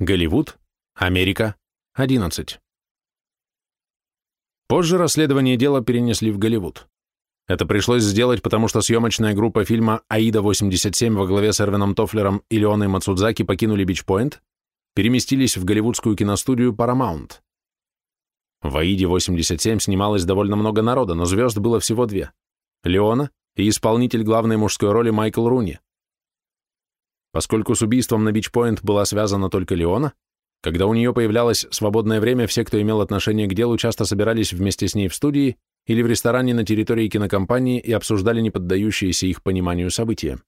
Голливуд, Америка, 11. Позже расследование дела перенесли в Голливуд. Это пришлось сделать, потому что съемочная группа фильма «Аида-87» во главе с Эрвином Тофлером и Леоной Мацудзаки покинули Бичпоинт, переместились в голливудскую киностудию Paramount. В «Аиде-87» снималось довольно много народа, но звезд было всего две – Леона и исполнитель главной мужской роли Майкл Руни. Поскольку с убийством на Бичпоинт была связана только Леона, когда у нее появлялось свободное время, все, кто имел отношение к делу, часто собирались вместе с ней в студии или в ресторане на территории кинокомпании и обсуждали неподдающиеся их пониманию события.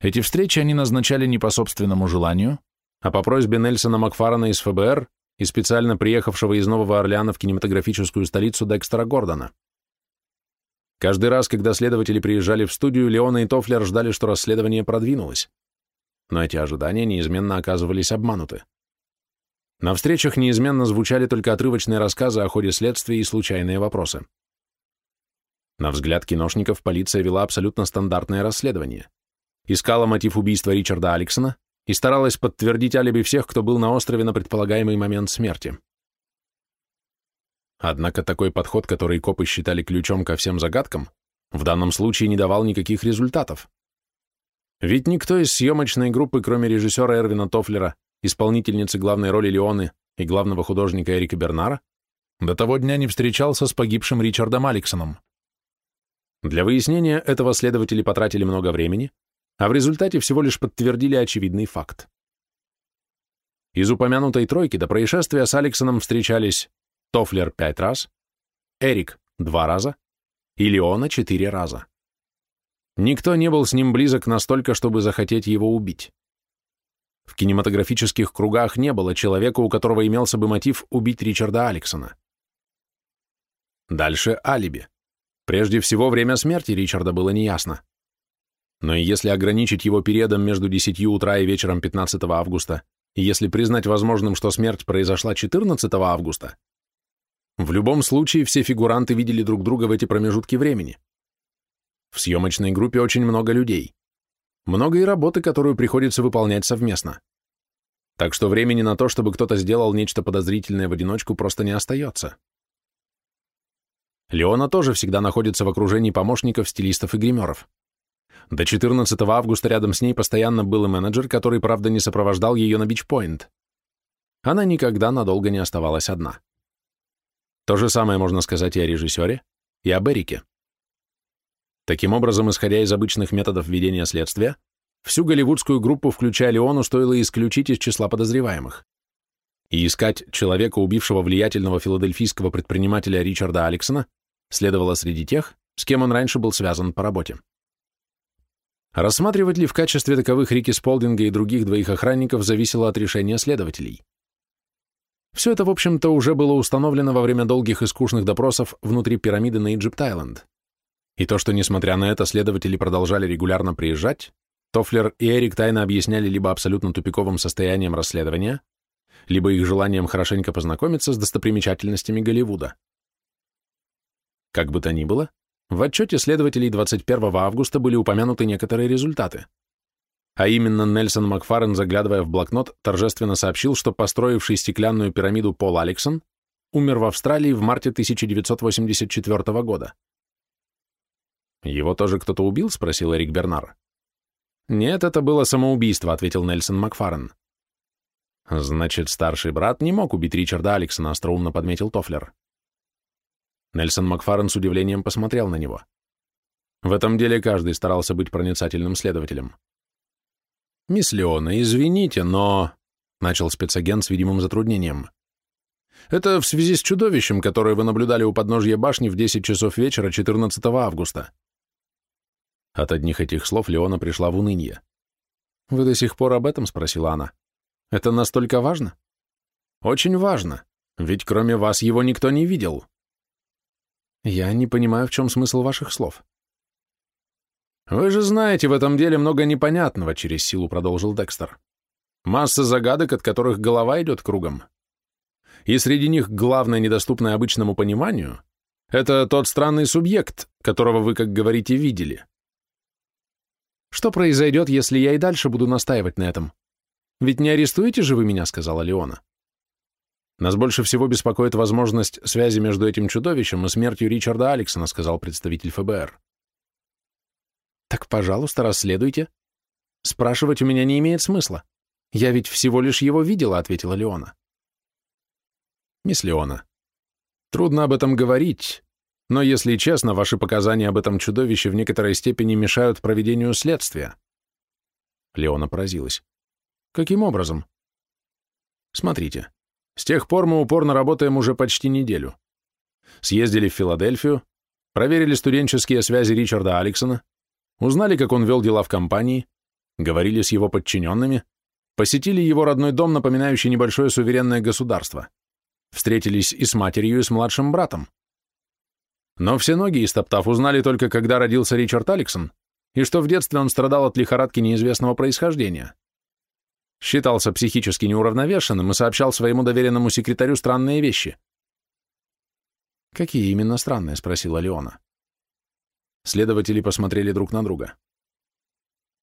Эти встречи они назначали не по собственному желанию, а по просьбе Нельсона Макфарана из ФБР и специально приехавшего из Нового Орлеана в кинематографическую столицу Декстера Гордона. Каждый раз, когда следователи приезжали в студию, Леона и Тофлер ждали, что расследование продвинулось. Но эти ожидания неизменно оказывались обмануты. На встречах неизменно звучали только отрывочные рассказы о ходе следствия и случайные вопросы. На взгляд киношников полиция вела абсолютно стандартное расследование. Искала мотив убийства Ричарда Алексона и старалась подтвердить алиби всех, кто был на острове на предполагаемый момент смерти. Однако такой подход, который копы считали ключом ко всем загадкам, в данном случае не давал никаких результатов. Ведь никто из съемочной группы, кроме режиссера Эрвина Тофлера исполнительницы главной роли Леоны и главного художника Эрика Бернара, до того дня не встречался с погибшим Ричардом Алексоном. Для выяснения этого следователи потратили много времени, а в результате всего лишь подтвердили очевидный факт. Из упомянутой тройки до происшествия с Алексоном встречались Тофлер пять раз, Эрик два раза и Леона четыре раза. Никто не был с ним близок настолько, чтобы захотеть его убить. В кинематографических кругах не было человека, у которого имелся бы мотив убить Ричарда Алексона. Дальше алиби. Прежде всего, время смерти Ричарда было неясно. Но если ограничить его периодом между 10 утра и вечером 15 августа, и если признать возможным, что смерть произошла 14 августа, в любом случае все фигуранты видели друг друга в эти промежутки времени. В съемочной группе очень много людей. Много и работы, которую приходится выполнять совместно. Так что времени на то, чтобы кто-то сделал нечто подозрительное в одиночку, просто не остается. Леона тоже всегда находится в окружении помощников, стилистов и гримеров. До 14 августа рядом с ней постоянно был и менеджер, который, правда, не сопровождал ее на бичпоинт. Она никогда надолго не оставалась одна. То же самое можно сказать и о режиссере, и об Эрике. Таким образом, исходя из обычных методов ведения следствия, всю голливудскую группу, включая Леону, стоило исключить из числа подозреваемых. И искать человека, убившего влиятельного филадельфийского предпринимателя Ричарда Алексона, следовало среди тех, с кем он раньше был связан по работе. Рассматривать ли в качестве таковых Рики Сполдинга и других двоих охранников зависело от решения следователей. Все это, в общем-то, уже было установлено во время долгих и скучных допросов внутри пирамиды на Иджипт-Айленд. И то, что, несмотря на это, следователи продолжали регулярно приезжать, Тофлер и Эрик тайно объясняли либо абсолютно тупиковым состоянием расследования, либо их желанием хорошенько познакомиться с достопримечательностями Голливуда. Как бы то ни было, в отчете следователей 21 августа были упомянуты некоторые результаты. А именно Нельсон Макфарен, заглядывая в блокнот, торжественно сообщил, что построивший стеклянную пирамиду Пол Алексон умер в Австралии в марте 1984 года. «Его тоже кто-то убил?» — спросил Эрик Бернар. «Нет, это было самоубийство», — ответил Нельсон Макфарен. «Значит, старший брат не мог убить Ричарда Алексона», — остроумно подметил Тофлер. Нельсон Макфарен с удивлением посмотрел на него. В этом деле каждый старался быть проницательным следователем. «Мисс Леона, извините, но...» — начал спецагент с видимым затруднением. «Это в связи с чудовищем, которое вы наблюдали у подножья башни в 10 часов вечера 14 августа. От одних этих слов Леона пришла в уныние. «Вы до сих пор об этом?» — спросила она. «Это настолько важно?» «Очень важно, ведь кроме вас его никто не видел». «Я не понимаю, в чем смысл ваших слов». «Вы же знаете, в этом деле много непонятного», — через силу продолжил Декстер. «Масса загадок, от которых голова идет кругом. И среди них главное, недоступное обычному пониманию, это тот странный субъект, которого вы, как говорите, видели. Что произойдет, если я и дальше буду настаивать на этом? Ведь не арестуете же вы меня, сказала Леона. Нас больше всего беспокоит возможность связи между этим чудовищем и смертью Ричарда Алексона, сказал представитель ФБР. Так, пожалуйста, расследуйте. Спрашивать у меня не имеет смысла. Я ведь всего лишь его видела, ответила Леона. Мисс Леона, трудно об этом говорить, но, если честно, ваши показания об этом чудовище в некоторой степени мешают проведению следствия. Леона поразилась. Каким образом? Смотрите, с тех пор мы упорно работаем уже почти неделю. Съездили в Филадельфию, проверили студенческие связи Ричарда Алексона, узнали, как он вел дела в компании, говорили с его подчиненными, посетили его родной дом, напоминающий небольшое суверенное государство, встретились и с матерью, и с младшим братом. Но все ноги, истоптав, узнали только, когда родился Ричард Алексон, и что в детстве он страдал от лихорадки неизвестного происхождения. Считался психически неуравновешенным и сообщал своему доверенному секретарю странные вещи. «Какие именно странные?» — спросила Леона. Следователи посмотрели друг на друга.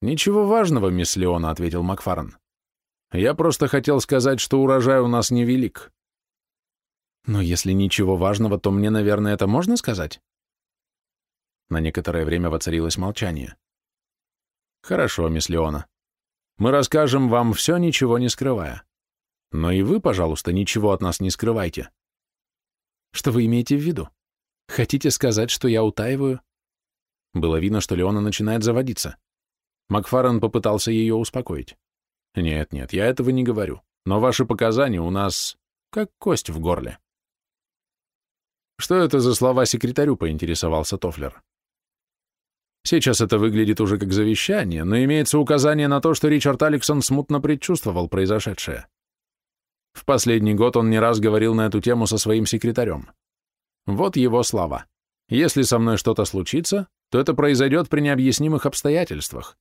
«Ничего важного, мисс Леона», — ответил Макфарен. «Я просто хотел сказать, что урожай у нас невелик». «Но если ничего важного, то мне, наверное, это можно сказать?» На некоторое время воцарилось молчание. «Хорошо, мисс Леона. Мы расскажем вам все, ничего не скрывая. Но и вы, пожалуйста, ничего от нас не скрывайте. Что вы имеете в виду? Хотите сказать, что я утаиваю? Было видно, что Леона начинает заводиться. Макфарен попытался ее успокоить. Нет, нет, я этого не говорю. Но ваши показания у нас как кость в горле. Что это за слова секретарю, поинтересовался Тофлер. Сейчас это выглядит уже как завещание, но имеется указание на то, что Ричард Алексон смутно предчувствовал произошедшее. В последний год он не раз говорил на эту тему со своим секретарем. Вот его слова. «Если со мной что-то случится, то это произойдет при необъяснимых обстоятельствах.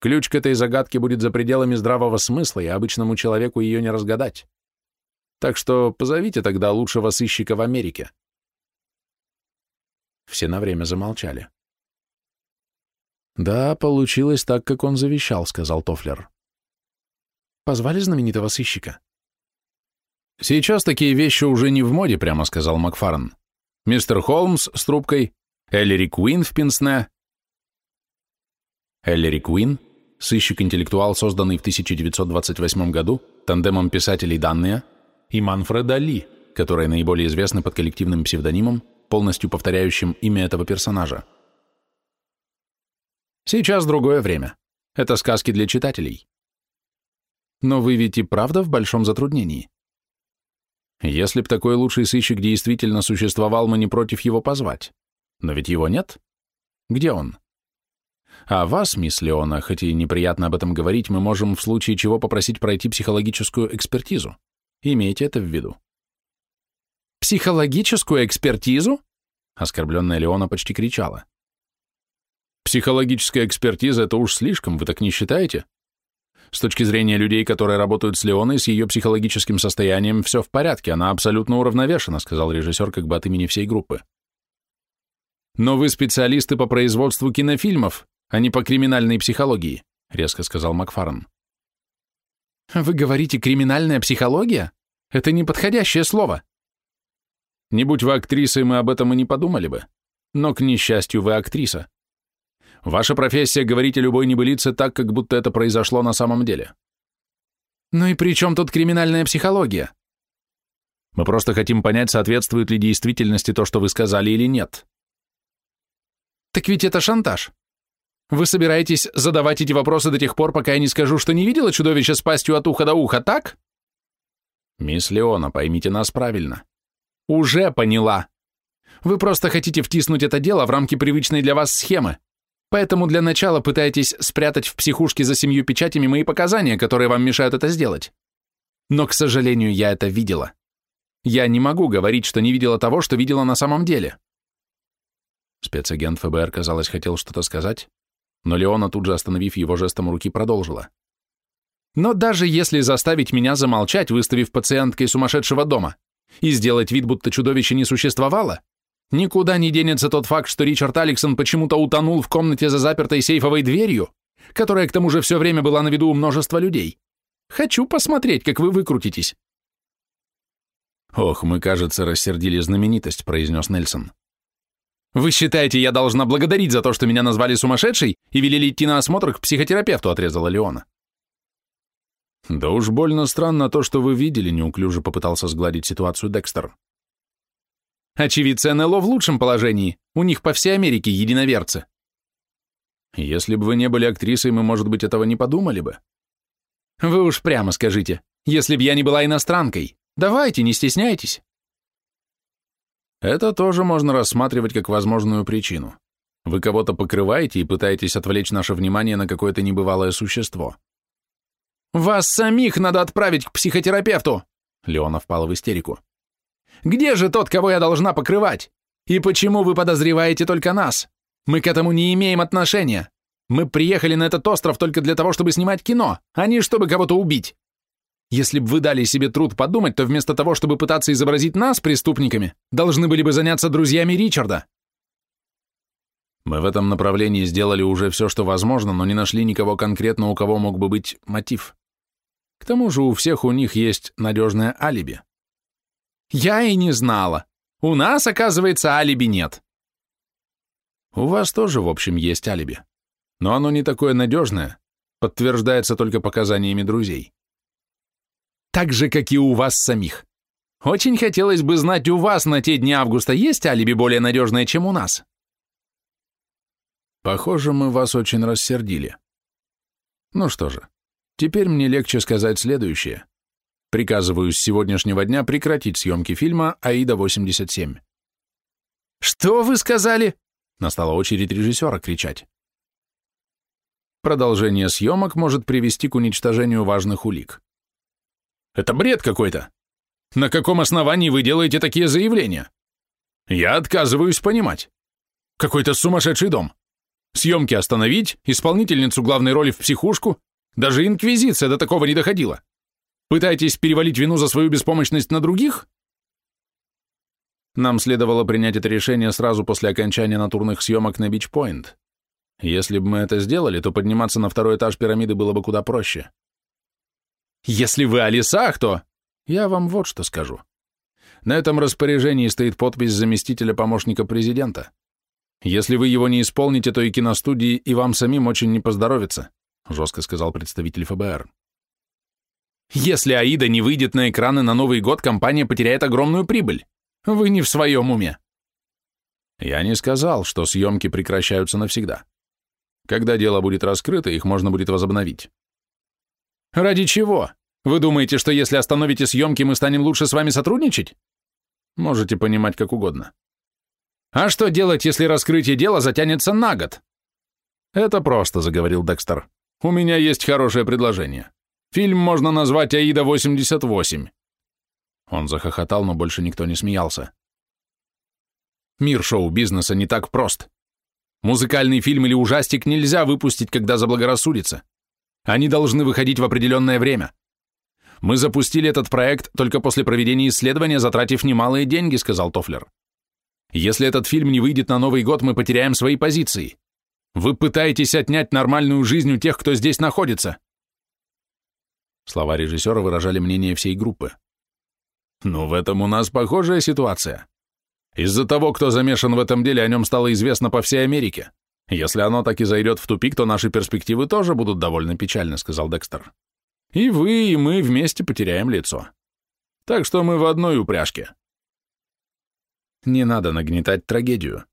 Ключ к этой загадке будет за пределами здравого смысла, и обычному человеку ее не разгадать. Так что позовите тогда лучшего сыщика в Америке». Все на время замолчали. «Да, получилось так, как он завещал», — сказал Тофлер. «Позвали знаменитого сыщика?» «Сейчас такие вещи уже не в моде», — прямо сказал Макфарен. «Мистер Холмс с трубкой, Эллири Куин в пенсне». Эллири Куин — сыщик-интеллектуал, созданный в 1928 году тандемом писателей Данные и Манфреда Ли, которые наиболее известны под коллективным псевдонимом, полностью повторяющим имя этого персонажа. Сейчас другое время. Это сказки для читателей. Но вы ведь и правда в большом затруднении. Если б такой лучший сыщик действительно существовал, мы не против его позвать. Но ведь его нет. Где он? А вас, мисс Леона, хоть и неприятно об этом говорить, мы можем в случае чего попросить пройти психологическую экспертизу. Имейте это в виду. Психологическую экспертизу? Оскорбленная Леона почти кричала. Психологическая экспертиза — это уж слишком, вы так не считаете? С точки зрения людей, которые работают с Леоной, с ее психологическим состоянием все в порядке, она абсолютно уравновешена, сказал режиссер как бы от имени всей группы. Но вы специалисты по производству кинофильмов, а не по криминальной психологии, резко сказал Макфарен. Вы говорите «криминальная психология»? Это неподходящее слово. Не будь вы актрисой, мы об этом и не подумали бы. Но, к несчастью, вы актриса. Ваша профессия говорить о любой небылице так, как будто это произошло на самом деле. Ну и при чем тут криминальная психология? Мы просто хотим понять, соответствует ли действительности то, что вы сказали или нет. Так ведь это шантаж. Вы собираетесь задавать эти вопросы до тех пор, пока я не скажу, что не видела чудовища с пастью от уха до уха, так? Мисс Леона, поймите нас правильно. Уже поняла. Вы просто хотите втиснуть это дело в рамки привычной для вас схемы. Поэтому для начала пытаетесь спрятать в психушке за семью печатями мои показания, которые вам мешают это сделать. Но, к сожалению, я это видела. Я не могу говорить, что не видела того, что видела на самом деле. Спецагент ФБР, казалось, хотел что-то сказать, но Леона, тут же остановив его жестом руки, продолжила. Но даже если заставить меня замолчать, выставив пациенткой сумасшедшего дома, и сделать вид, будто чудовище не существовало, Никуда не денется тот факт, что Ричард Алексон почему-то утонул в комнате за запертой сейфовой дверью, которая к тому же все время была на виду у множества людей. Хочу посмотреть, как вы выкрутитесь. Ох, мы, кажется, рассердили знаменитость, произнес Нельсон. Вы считаете, я должна благодарить за то, что меня назвали сумасшедшей и велели идти на осмотр к психотерапевту, отрезала Леона. Да уж больно странно то, что вы видели, неуклюже попытался сгладить ситуацию Декстер. Очевидцы НЛО в лучшем положении, у них по всей Америке единоверцы. Если бы вы не были актрисой, мы, может быть, этого не подумали бы. Вы уж прямо скажите, если б я не была иностранкой. Давайте, не стесняйтесь. Это тоже можно рассматривать как возможную причину. Вы кого-то покрываете и пытаетесь отвлечь наше внимание на какое-то небывалое существо. «Вас самих надо отправить к психотерапевту!» Леона впала в истерику. «Где же тот, кого я должна покрывать? И почему вы подозреваете только нас? Мы к этому не имеем отношения. Мы приехали на этот остров только для того, чтобы снимать кино, а не чтобы кого-то убить. Если бы вы дали себе труд подумать, то вместо того, чтобы пытаться изобразить нас преступниками, должны были бы заняться друзьями Ричарда. Мы в этом направлении сделали уже все, что возможно, но не нашли никого конкретно, у кого мог бы быть мотив. К тому же у всех у них есть надежное алиби. Я и не знала. У нас, оказывается, алиби нет. У вас тоже, в общем, есть алиби. Но оно не такое надежное, подтверждается только показаниями друзей. Так же, как и у вас самих. Очень хотелось бы знать, у вас на те дни августа есть алиби более надежное, чем у нас? Похоже, мы вас очень рассердили. Ну что же, теперь мне легче сказать следующее. Приказываю с сегодняшнего дня прекратить съемки фильма «Аида-87». «Что вы сказали?» Настала очередь режиссера кричать. Продолжение съемок может привести к уничтожению важных улик. Это бред какой-то. На каком основании вы делаете такие заявления? Я отказываюсь понимать. Какой-то сумасшедший дом. Съемки остановить, исполнительницу главной роли в психушку. Даже инквизиция до такого не доходила. Пытаетесь перевалить вину за свою беспомощность на других? Нам следовало принять это решение сразу после окончания натурных съемок на Бич-Пойнт. Если бы мы это сделали, то подниматься на второй этаж пирамиды было бы куда проще. Если вы о лесах, то... Я вам вот что скажу. На этом распоряжении стоит подпись заместителя помощника президента. Если вы его не исполните, то и киностудии, и вам самим очень не поздоровится, жестко сказал представитель ФБР. Если Аида не выйдет на экраны на Новый год, компания потеряет огромную прибыль. Вы не в своем уме. Я не сказал, что съемки прекращаются навсегда. Когда дело будет раскрыто, их можно будет возобновить. Ради чего? Вы думаете, что если остановите съемки, мы станем лучше с вами сотрудничать? Можете понимать как угодно. А что делать, если раскрытие дела затянется на год? Это просто, заговорил Декстер. У меня есть хорошее предложение. Фильм можно назвать «Аида-88». Он захохотал, но больше никто не смеялся. Мир шоу-бизнеса не так прост. Музыкальный фильм или ужастик нельзя выпустить, когда заблагорассудится. Они должны выходить в определенное время. Мы запустили этот проект только после проведения исследования, затратив немалые деньги, сказал Тофлер. Если этот фильм не выйдет на Новый год, мы потеряем свои позиции. Вы пытаетесь отнять нормальную жизнь у тех, кто здесь находится. Слова режиссера выражали мнение всей группы. Но в этом у нас похожая ситуация. Из-за того, кто замешан в этом деле, о нем стало известно по всей Америке. Если оно так и зайдет в тупик, то наши перспективы тоже будут довольно печальны, сказал Декстер. И вы, и мы вместе потеряем лицо. Так что мы в одной упряжке. Не надо нагнетать трагедию.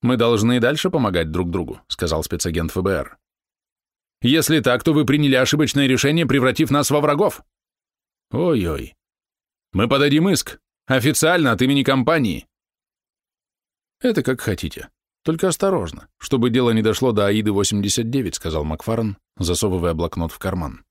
Мы должны и дальше помогать друг другу, сказал спецагент ФБР. Если так, то вы приняли ошибочное решение, превратив нас во врагов. Ой-ой. Мы подадим иск. Официально от имени компании. Это как хотите. Только осторожно, чтобы дело не дошло до Аиды-89, сказал Макфарен, засовывая блокнот в карман.